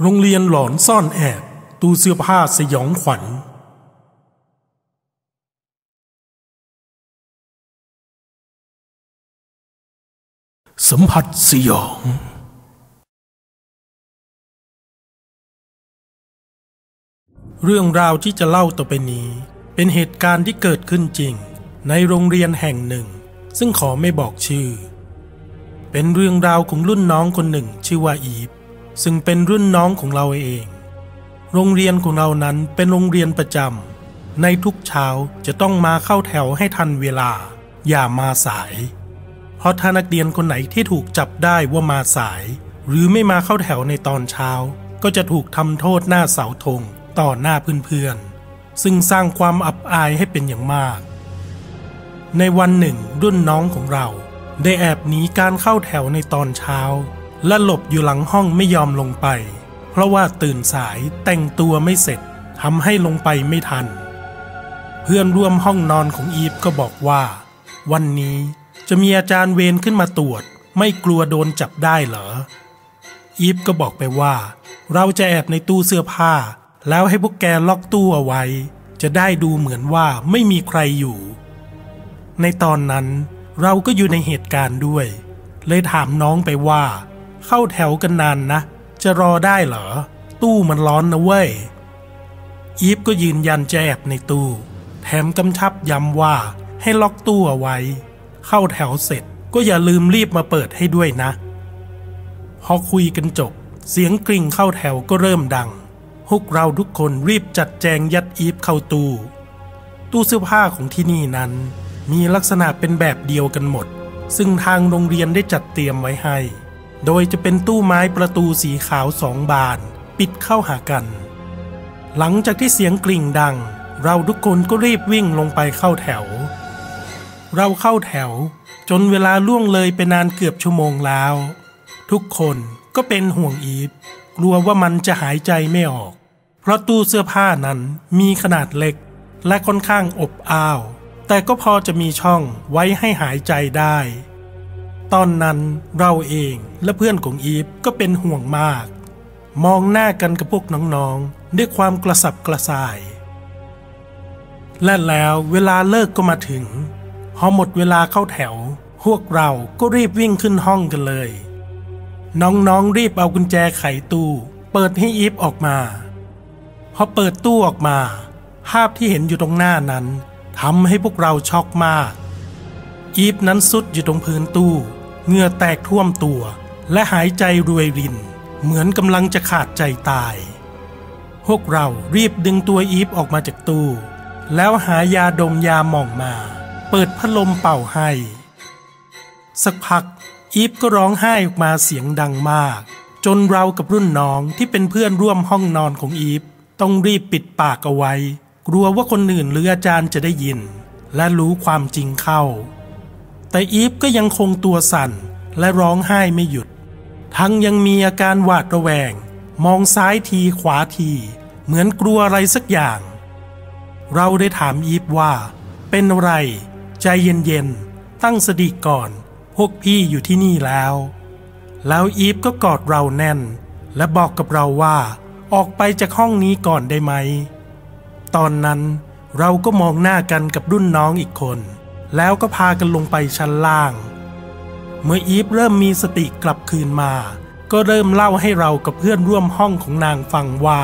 โรงเรียนหลอนซ่อนแอบ ตู้เสื้อผ้าสยองขวัญ สัมผัสสยอง เรื่องราวที่จะเล่าต่อไปนี้ เป็นเหตุการณ์ที่เกิดขึ้นจริง ในโรงเรียนแห่งหนึ่ง ซึ่งขอไม่บอกชื่อ เป็นเรื่องราวของรุ่นน้องคนหนึ่งชื่อว่าอีฟ ซึ่งเป็นรุ่นน้องของเราเอง โรงเรียนของเรานั้นเป็นโรงเรียนประจำในทุกเช้าจะต้องมาเข้าแถวให้ทันเวลา อย่ามาสาย เพราะถ้านักเรียนคนไหนที่ถูกจับได้ว่ามาสาย หรือไม่มาเข้าแถวในตอนเช้า ก็จะถูกทำโทษหน้าเสาธงต่อหน้าเพื่อนๆ ซึ่งสร้างความอับอายให้เป็นอย่างมาก ในวันหนึ่งรุ่นน้องของเรา ได้แอบหนีการเข้าแถวในตอนเช้า และหลบอยู่หลังห้องไม่ยอมลงไป เพราะว่าตื่นสายแต่งตัวไม่เสร็จทำให้ลงไปไม่ทัน เพื่อนร่วมห้องนอนของอีฟก็บอกว่า วันนี้จะมีอาจารย์เวรขึ้นมาตรวจ ไม่กลัวโดนจับได้เหรอ อีฟก็บอกไปว่า เราจะแอบในตู้เสื้อผ้า แล้วให้พวกแกล็อกตู้เอาไว้ จะได้ดูเหมือนว่าไม่มีใครอยู่ ในตอนนั้นเราก็อยู่ในเหตุการณ์ด้วย เลยถามน้องไปว่า เข้าแถวกันนานนะ จะรอได้เหรอ ตู้มันร้อนนะเว้ย อีฟก็ยืนยันจะแอบในตู้ แถมกำชับย้ำว่าให้ล็อกตู้เอาไว้ เข้าแถวเสร็จก็อย่าลืมรีบมาเปิดให้ด้วยนะ พอคุยกันจบ เสียงกริ่งเข้าแถวก็เริ่มดัง พวกเราทุกคนรีบจัดแจงยัดอีฟเข้าตู้ ตู้เสื้อผ้าของที่นี่นั้น มีลักษณะเป็นแบบเดียวกันหมด ซึ่งทางโรงเรียนได้จัดเตรียมไว้ให้ โดยจะเป็นตู้ไม้ประตูสีขาวสองบาน ปิดเข้าหากัน หลังจากที่เสียงกริ่งดัง เราทุกคนก็รีบวิ่งลงไปเข้าแถว เราเข้าแถว จนเวลาล่วงเลยไปนานเกือบชั่วโมงแล้ว ทุกคนก็เป็นห่วงอีฟกลัวว่ามันจะหายใจไม่ออก เพราะตู้เสื้อผ้านั้นมีขนาดเล็ก และค่อนข้างอบอ้าว แต่ก็พอจะมีช่องไว้ให้หายใจได้ ตอนนั้นเราเองและเพื่อนของอีฟก็เป็นห่วงมาก มองหน้ากันกับพวกน้องๆ ด้วยความกระสับกระส่าย และแล้วเวลาเลิกก็มาถึง พอหมดเวลาเข้าแถว พวกเราก็รีบวิ่งขึ้นห้องกันเลย น้องๆรีบเอากุญแจไขตู้ เปิดให้อีฟออกมา พอเปิดตู้ออกมา ภาพที่เห็นอยู่ตรงหน้านั้นทำให้พวกเราช็อกมาก อีฟนั้นสุดอยู่ตรงพื้นตู้ เหงื่อแตกท่วมตัว และหายใจรวยริน เหมือนกำลังจะขาดใจตาย พวกเรารีบดึงตัวอีฟออกมาจากตู้ แล้วหายาดมยาหม่องมา เปิดพัดลมเป่าให้ สักพักอีฟก็ร้องไห้ออกมาเสียงดังมาก จนเรากับรุ่นน้องที่เป็นเพื่อนร่วมห้องนอนของอีฟต้องรีบปิดปากเอาไว้ กลัวว่าคนอื่นหรืออาจารย์จะได้ยิน และรู้ความจริงเข้า แต่อีฟก็ยังคงตัวสั่นและร้องไห้ไม่หยุด ทั้งยังมีอาการหวาดระแวง มองซ้ายทีขวาที เหมือนกลัวอะไรสักอย่าง เราได้ถามอีฟว่า เป็นอะไร ใจเย็นๆ ตั้งสติก่อน พวกพี่อยู่ที่นี่แล้ว แล้วอีฟก็กอดเราแน่น และบอกกับเราว่าออกไปจากห้องนี้ก่อนได้ไหม ตอนนั้นเราก็มองหน้ากันกับรุ่นน้องอีกคน แล้วก็พากันลงไปชั้นล่าง เมื่ออีฟเริ่มมีสติกลับคืนมา ก็เริ่มเล่าให้เรากับเพื่อนร่วมห้องของนางฟังว่า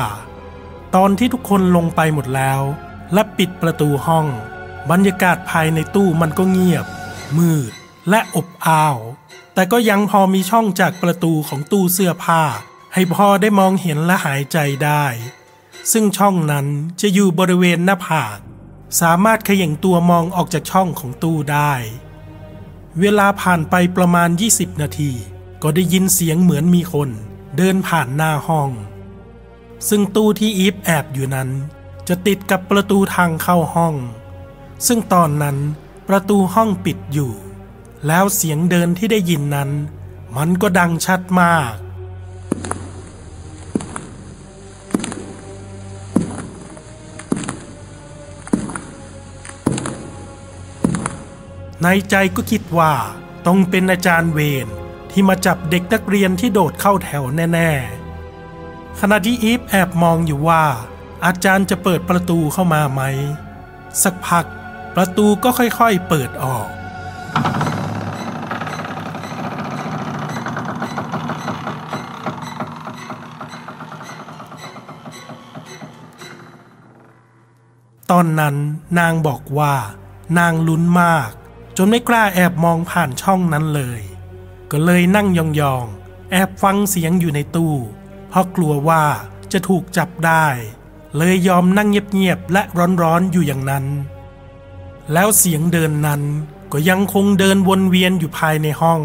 ตอนที่ทุกคนลงไปหมดแล้ว และปิดประตูห้อง บรรยากาศภายในตู้มันก็เงียบ มืดและอบอ้าว แต่ก็ยังพอมีช่องจากประตูของตู้เสื้อผ้า ให้พอได้มองเห็นและหายใจได้ ซึ่งช่องนั้นจะอยู่บริเวณหน้าผาก สามารถเขย่งตัวมองออกจากช่องของตู้ได้ เวลาผ่านไปประมาณ 20 นาที ก็ได้ยินเสียงเหมือนมีคน เดินผ่านหน้าห้อง ซึ่งตู้ที่อีฟแอบอยู่นั้น จะติดกับประตูทางเข้าห้อง ซึ่งตอนนั้นประตูห้องปิดอยู่ แล้วเสียงเดินที่ได้ยินนั้น มันก็ดังชัดมาก ในใจก็คิดว่าต้องเป็นอาจารย์เวรที่มาจับเด็กนักเรียนที่โดดเข้าแถวแน่ๆ ขณะที่อีฟแอบมองอยู่ว่า อาจารย์จะเปิดประตูเข้ามาไหม สักพักประตูก็ค่อยๆเปิดออก ตอนนั้นนางบอกว่านางลุ้นมาก จนไม่กล้าแอบมองผ่านช่องนั้นเลย ก็เลยนั่งยองๆ แอบฟังเสียงอยู่ในตู้ เพราะกลัวว่าจะถูกจับได้ เลยยอมนั่งเงียบๆ และร้อนๆ อยู่อย่างนั้น แล้วเสียงเดินนั้นก็ยังคงเดินวนเวียนอยู่ภายในห้อง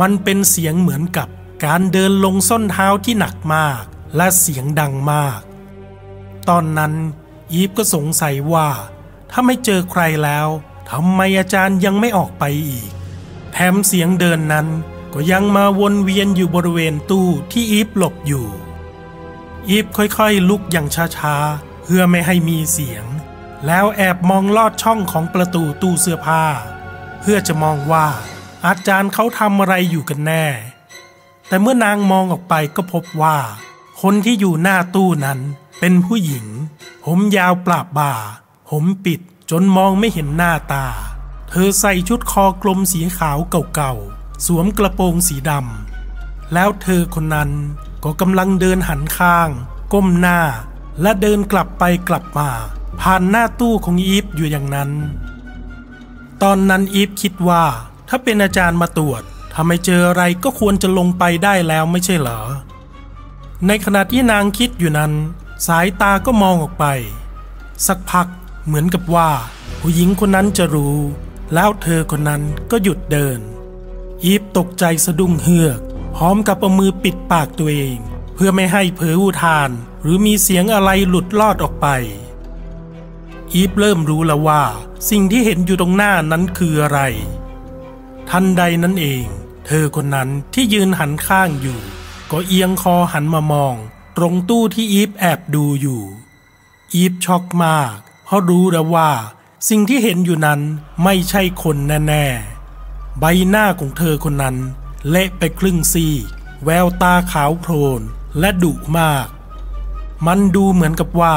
มันเป็นเสียงเหมือนกับการเดินลงส้นเท้าที่หนักมาก และเสียงดังมาก ตอนนั้นอีฟก็สงสัยว่า ถ้าไม่เจอใครแล้ว ทำไมอาจารย์ยังไม่ออกไปอีก แถมเสียงเดินนั้นก็ยังมาวนเวียนอยู่บริเวณตู้ที่อีฟหลบอยู่ อีฟค่อยๆ ลุกอย่างช้าๆ เพื่อไม่ให้มีเสียง แล้วแอบมองลอดช่องของประตูตู้เสื้อผ้า เพื่อจะมองว่าอาจารย์เขาทำอะไรอยู่กันแน่ แต่เมื่อนางมองออกไปก็พบว่า คนที่อยู่หน้าตู้นั้นเป็นผู้หญิง ผมยาวปราบบ่า ผมปิด จนมองไม่เห็นหน้าตา เธอใส่ชุดคอกลมสีขาวเก่าๆ สวมกระโปรงสีดำ แล้วเธอคนนั้นก็กำลังเดินหันข้าง ก้มหน้า และเดินกลับไปกลับมา ผ่านหน้าตู้ของอีฟอยู่อย่างนั้น ตอนนั้นอีฟคิดว่า ถ้าเป็นอาจารย์มาตรวจถ้าไม่เจออะไรก็ควรจะลงไปได้แล้วไม่ใช่เหรอ ในขณะที่นางคิดอยู่นั้น สายตาก็มองออกไป สักพัก เหมือนกับว่า ผู้หญิงคนนั้นจะรู้ แล้วเธอคนนั้นก็หยุดเดิน อีฟตกใจสะดุ้งเฮือกพร้อมกับเอามือปิดปากตัวเอง เพื่อไม่ให้เผลออุทาน หรือมีเสียงอะไรหลุดลอดออกไป อีฟเริ่มรู้แล้วว่า สิ่งที่เห็นอยู่ตรงหน้านั้นคืออะไร ทันใดนั้นเอง เธอคนนั้นที่ยืนหันข้างอยู่ ก็เอียงคอหันมามอง ตรงตู้ที่อีฟแอบดูอยู่ อีฟช็อกมาก เพราะรู้แล้วว่า สิ่งที่เห็นอยู่นั้นไม่ใช่คนแน่ๆ ใบหน้าของเธอคนนั้นเละไปครึ่งซีกแววตาขาวโพลนและดุมาก มันดูเหมือนกับว่า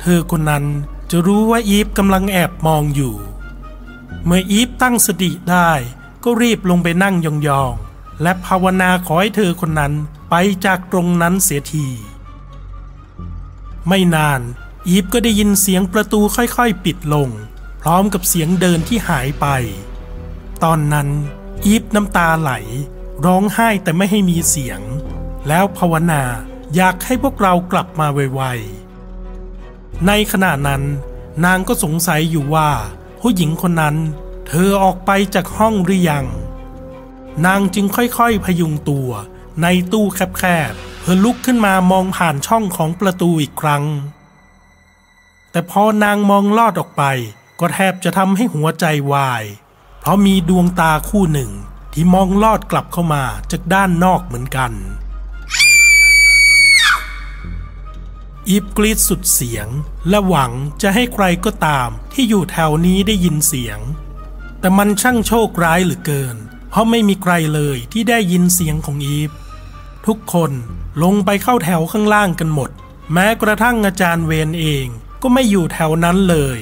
เธอคนนั้นจะรู้ว่าอีฟกำลังแอบมองอยู่ เมื่ออีฟตั้งสติได้ก็รีบลงไปนั่งยองๆ และภาวนาขอให้เธอคนนั้นไปจากตรงนั้นเสียที ไม่นาน อีฟก็ได้ยินเสียงประตูค่อยๆปิดลง พร้อมกับเสียงเดินที่หายไป ตอนนั้นอีฟน้ำตาไหล ร้องไห้แต่ไม่ให้มีเสียง แล้วภาวนาอยากให้พวกเรากลับมาไวๆ ในขณะนั้น นางก็สงสัยอยู่ว่า ผู้หญิงคนนั้น เธอออกไปจากห้องหรือยัง นางจึงค่อยๆพยุงตัวในตู้แคบๆเพื่อลุกขึ้นมามองผ่านช่องของประตูอีกครั้ง แต่พอนางมองลอดออกไป ก็แทบจะทำให้หัวใจวาย เพราะมีดวงตาคู่หนึ่ง ที่มองลอดกลับเข้ามาจากด้านนอกเหมือนกัน อีฟกรีดสุดเสียง และหวังจะให้ใครก็ตามที่อยู่แถวนี้ได้ยินเสียง แต่มันช่างโชคร้ายเหลือเกิน เพราะไม่มีใครเลยที่ได้ยินเสียงของอีฟทุกคนลงไปเข้าแถวข้างล่างกันหมด แม้กระทั่งอาจารย์เวนเอง ก็ไม่อยู่แถวนั้นเลย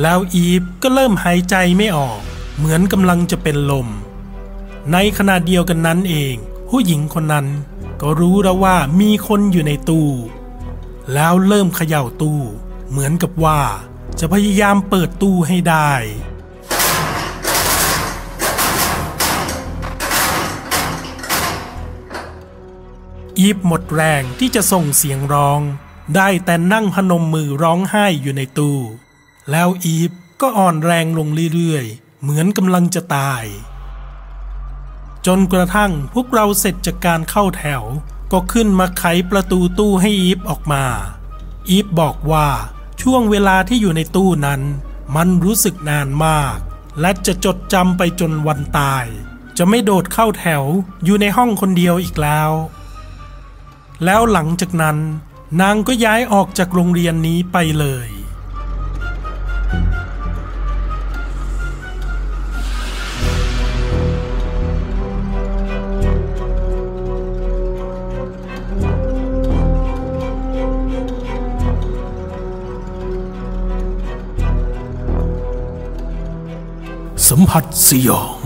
แล้วอีฟก็เริ่มหายใจไม่ออก เหมือนกำลังจะเป็นลม ในขณะเดียวกันนั้นเอง ผู้หญิงคนนั้นก็รู้แล้วว่ามีคนอยู่ในตู้ แล้วเริ่มเขย่าตู้ เหมือนกับว่าจะพยายามเปิดตู้ให้ได้อีฟหมดแรงที่จะส่งเสียงร้อง ได้แต่นั่งพนมมือร้องไห้อยู่ในตู้ แล้วอีฟก็อ่อนแรงลงเรื่อยๆ เหมือนกำลังจะตาย จนกระทั่งพวกเราเสร็จจากการเข้าแถว ก็ขึ้นมาไขประตูตู้ให้อีฟออกมา อีฟบอกว่าช่วงเวลาที่อยู่ในตู้นั้น มันรู้สึกนานมาก และจะจดจำไปจนวันตาย จะไม่โดดเข้าแถวอยู่ในห้องคนเดียวอีกแล้ว แล้วหลังจากนั้น นางก็ย้ายออกจากโรงเรียนนี้ไปเลย สัมผัสสยอง